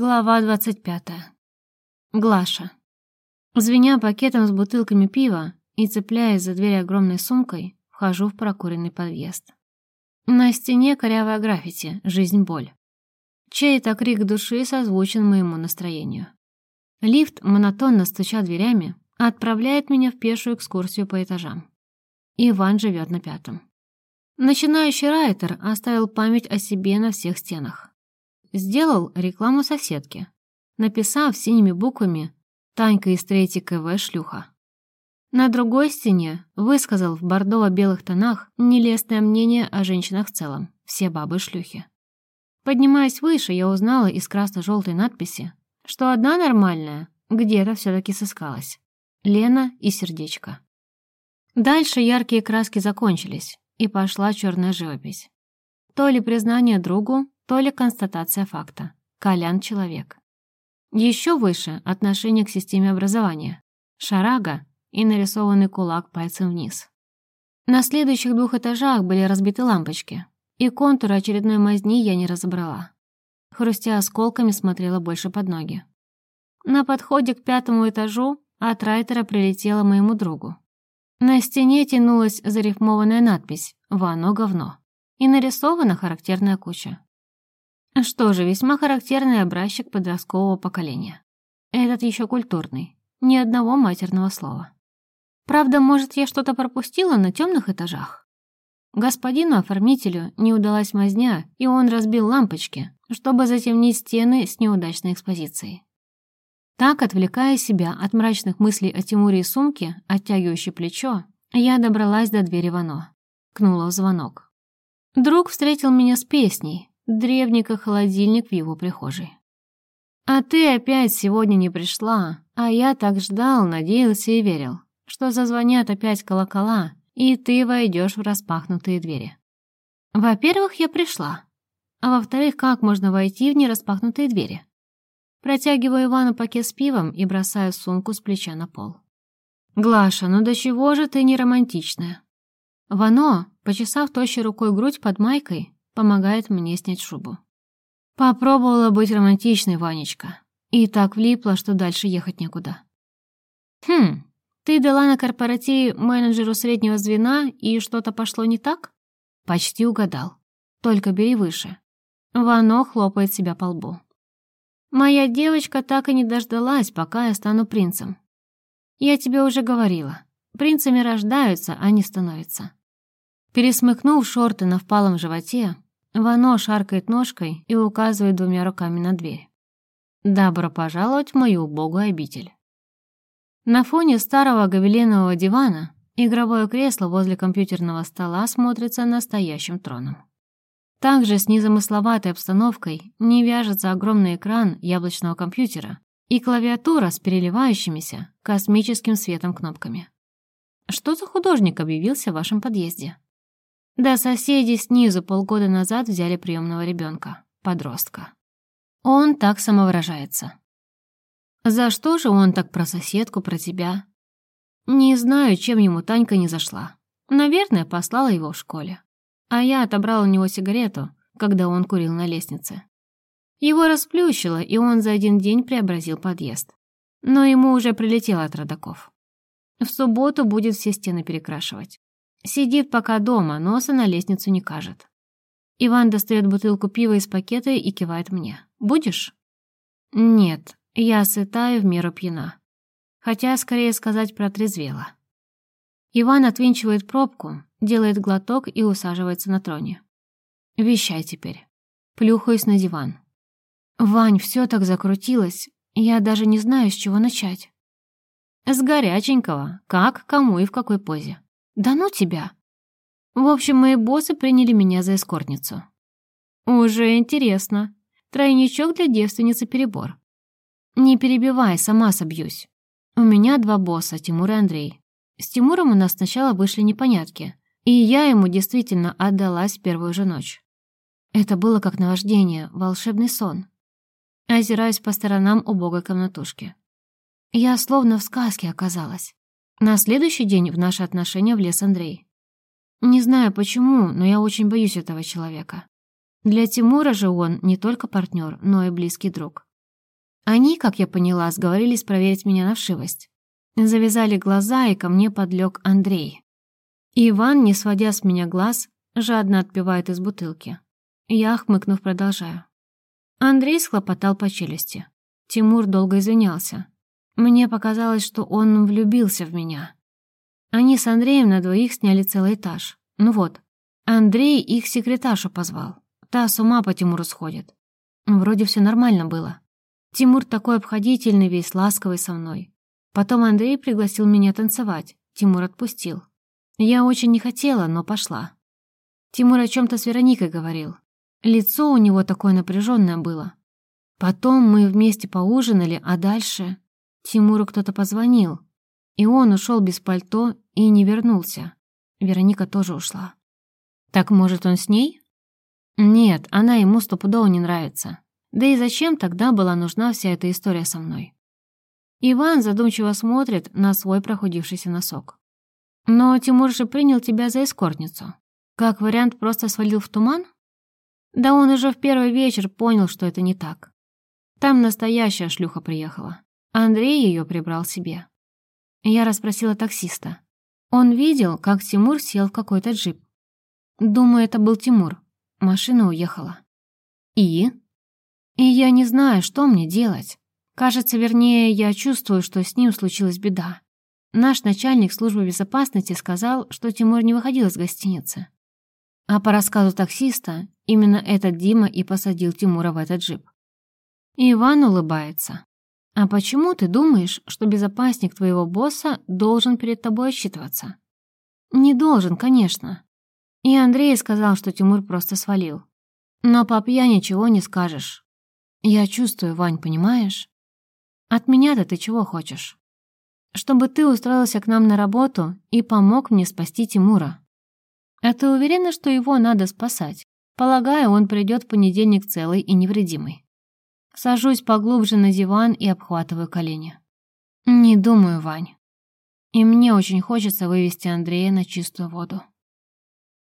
Глава 25. Глаша. Звеня пакетом с бутылками пива и цепляясь за дверь огромной сумкой, вхожу в прокуренный подъезд. На стене корявая граффити «Жизнь-боль». Чей-то крик души созвучен моему настроению. Лифт, монотонно стуча дверями, отправляет меня в пешую экскурсию по этажам. Иван живет на пятом. Начинающий райтер оставил память о себе на всех стенах. Сделал рекламу соседке, написав синими буквами «Танька из третьей КВ шлюха». На другой стене высказал в бордово-белых тонах нелестное мнение о женщинах в целом, все бабы шлюхи. Поднимаясь выше, я узнала из красно-желтой надписи, что одна нормальная где-то все-таки сыскалась. Лена и сердечко. Дальше яркие краски закончились, и пошла черная живопись. То ли признание другу, то ли констатация факта. Колян — человек. Еще выше — отношение к системе образования. Шарага и нарисованный кулак пальцем вниз. На следующих двух этажах были разбиты лампочки, и контуры очередной мазни я не разобрала. Хрустя осколками, смотрела больше под ноги. На подходе к пятому этажу от Райтера прилетела моему другу. На стене тянулась зарифмованная надпись «Вано говно» и нарисована характерная куча. Что же, весьма характерный образчик подросткового поколения. Этот еще культурный, ни одного матерного слова. Правда, может, я что-то пропустила на темных этажах? Господину оформителю не удалась мазня, и он разбил лампочки, чтобы затемнить стены с неудачной экспозицией. Так, отвлекая себя от мрачных мыслей о Тимуре и сумке, оттягивающей плечо, я добралась до двери Вано. Кнула в звонок. Друг встретил меня с песней, древний как холодильник в его прихожей. «А ты опять сегодня не пришла, а я так ждал, надеялся и верил, что зазвонят опять колокола, и ты войдешь в распахнутые двери. Во-первых, я пришла, а во-вторых, как можно войти в нераспахнутые двери?» Протягиваю Ивану пакет с пивом и бросаю сумку с плеча на пол. «Глаша, ну до чего же ты не романтичная?» Вано, почесав тощей рукой грудь под майкой, помогает мне снять шубу. Попробовала быть романтичной, Ванечка, и так влипла, что дальше ехать некуда. Хм, ты дала на корпоративе менеджеру среднего звена, и что-то пошло не так? Почти угадал. Только бери выше. Вано хлопает себя по лбу. Моя девочка так и не дождалась, пока я стану принцем. Я тебе уже говорила, принцами рождаются, а не становятся. Пересмыкнув шорты на впалом животе, Вано шаркает ножкой и указывает двумя руками на дверь. «Добро пожаловать в мою убогую обитель». На фоне старого гобеленового дивана игровое кресло возле компьютерного стола смотрится настоящим троном. Также с незамысловатой обстановкой не вяжется огромный экран яблочного компьютера и клавиатура с переливающимися космическим светом кнопками. Что за художник объявился в вашем подъезде? Да соседи снизу полгода назад взяли приемного ребенка, подростка. Он так самовыражается. За что же он так про соседку, про тебя? Не знаю, чем ему Танька не зашла. Наверное, послала его в школе. А я отобрал у него сигарету, когда он курил на лестнице. Его расплющило, и он за один день преобразил подъезд. Но ему уже прилетело от родаков. В субботу будет все стены перекрашивать. Сидит пока дома, носа на лестницу не кажет. Иван достает бутылку пива из пакета и кивает мне. «Будешь?» «Нет, я сытая в меру пьяна. Хотя, скорее сказать, протрезвела». Иван отвинчивает пробку, делает глоток и усаживается на троне. «Вещай теперь». Плюхаюсь на диван. «Вань, все так закрутилось, я даже не знаю, с чего начать». «С горяченького, как, кому и в какой позе». «Да ну тебя!» В общем, мои боссы приняли меня за эскортницу. Уже интересно. Тройничок для девственницы перебор. Не перебивай, сама собьюсь. У меня два босса, Тимур и Андрей. С Тимуром у нас сначала вышли непонятки, и я ему действительно отдалась первую же ночь. Это было как наваждение, волшебный сон. Озираюсь по сторонам убогой комнатушки. Я словно в сказке оказалась. На следующий день в наши отношения влез Андрей. Не знаю почему, но я очень боюсь этого человека. Для Тимура же он не только партнер, но и близкий друг. Они, как я поняла, сговорились проверить меня на вшивость. Завязали глаза, и ко мне подлег Андрей. Иван, не сводя с меня глаз, жадно отпивает из бутылки. Я, хмыкнув, продолжаю. Андрей схлопотал по челюсти. Тимур долго извинялся. Мне показалось, что он влюбился в меня. Они с Андреем на двоих сняли целый этаж. Ну вот, Андрей их секретаршу позвал. Та с ума по Тимуру сходит. Вроде все нормально было. Тимур такой обходительный, весь ласковый со мной. Потом Андрей пригласил меня танцевать. Тимур отпустил. Я очень не хотела, но пошла. Тимур о чем то с Вероникой говорил. Лицо у него такое напряженное было. Потом мы вместе поужинали, а дальше... Тимуру кто-то позвонил, и он ушел без пальто и не вернулся. Вероника тоже ушла. Так, может, он с ней? Нет, она ему стопудово не нравится. Да и зачем тогда была нужна вся эта история со мной? Иван задумчиво смотрит на свой прохудившийся носок. Но Тимур же принял тебя за эскортницу. Как вариант, просто свалил в туман? Да он уже в первый вечер понял, что это не так. Там настоящая шлюха приехала. Андрей ее прибрал себе. Я расспросила таксиста. Он видел, как Тимур сел в какой-то джип. Думаю, это был Тимур. Машина уехала. И? И я не знаю, что мне делать. Кажется, вернее, я чувствую, что с ним случилась беда. Наш начальник службы безопасности сказал, что Тимур не выходил из гостиницы. А по рассказу таксиста, именно этот Дима и посадил Тимура в этот джип. Иван улыбается. «А почему ты думаешь, что безопасник твоего босса должен перед тобой отчитываться?» «Не должен, конечно». И Андрей сказал, что Тимур просто свалил. «Но по пьяни ничего не скажешь. Я чувствую, Вань, понимаешь? От меня-то ты чего хочешь? Чтобы ты устроился к нам на работу и помог мне спасти Тимура. А ты уверена, что его надо спасать? Полагаю, он придет в понедельник целый и невредимый. Сажусь поглубже на диван и обхватываю колени. Не думаю, Вань. И мне очень хочется вывести Андрея на чистую воду.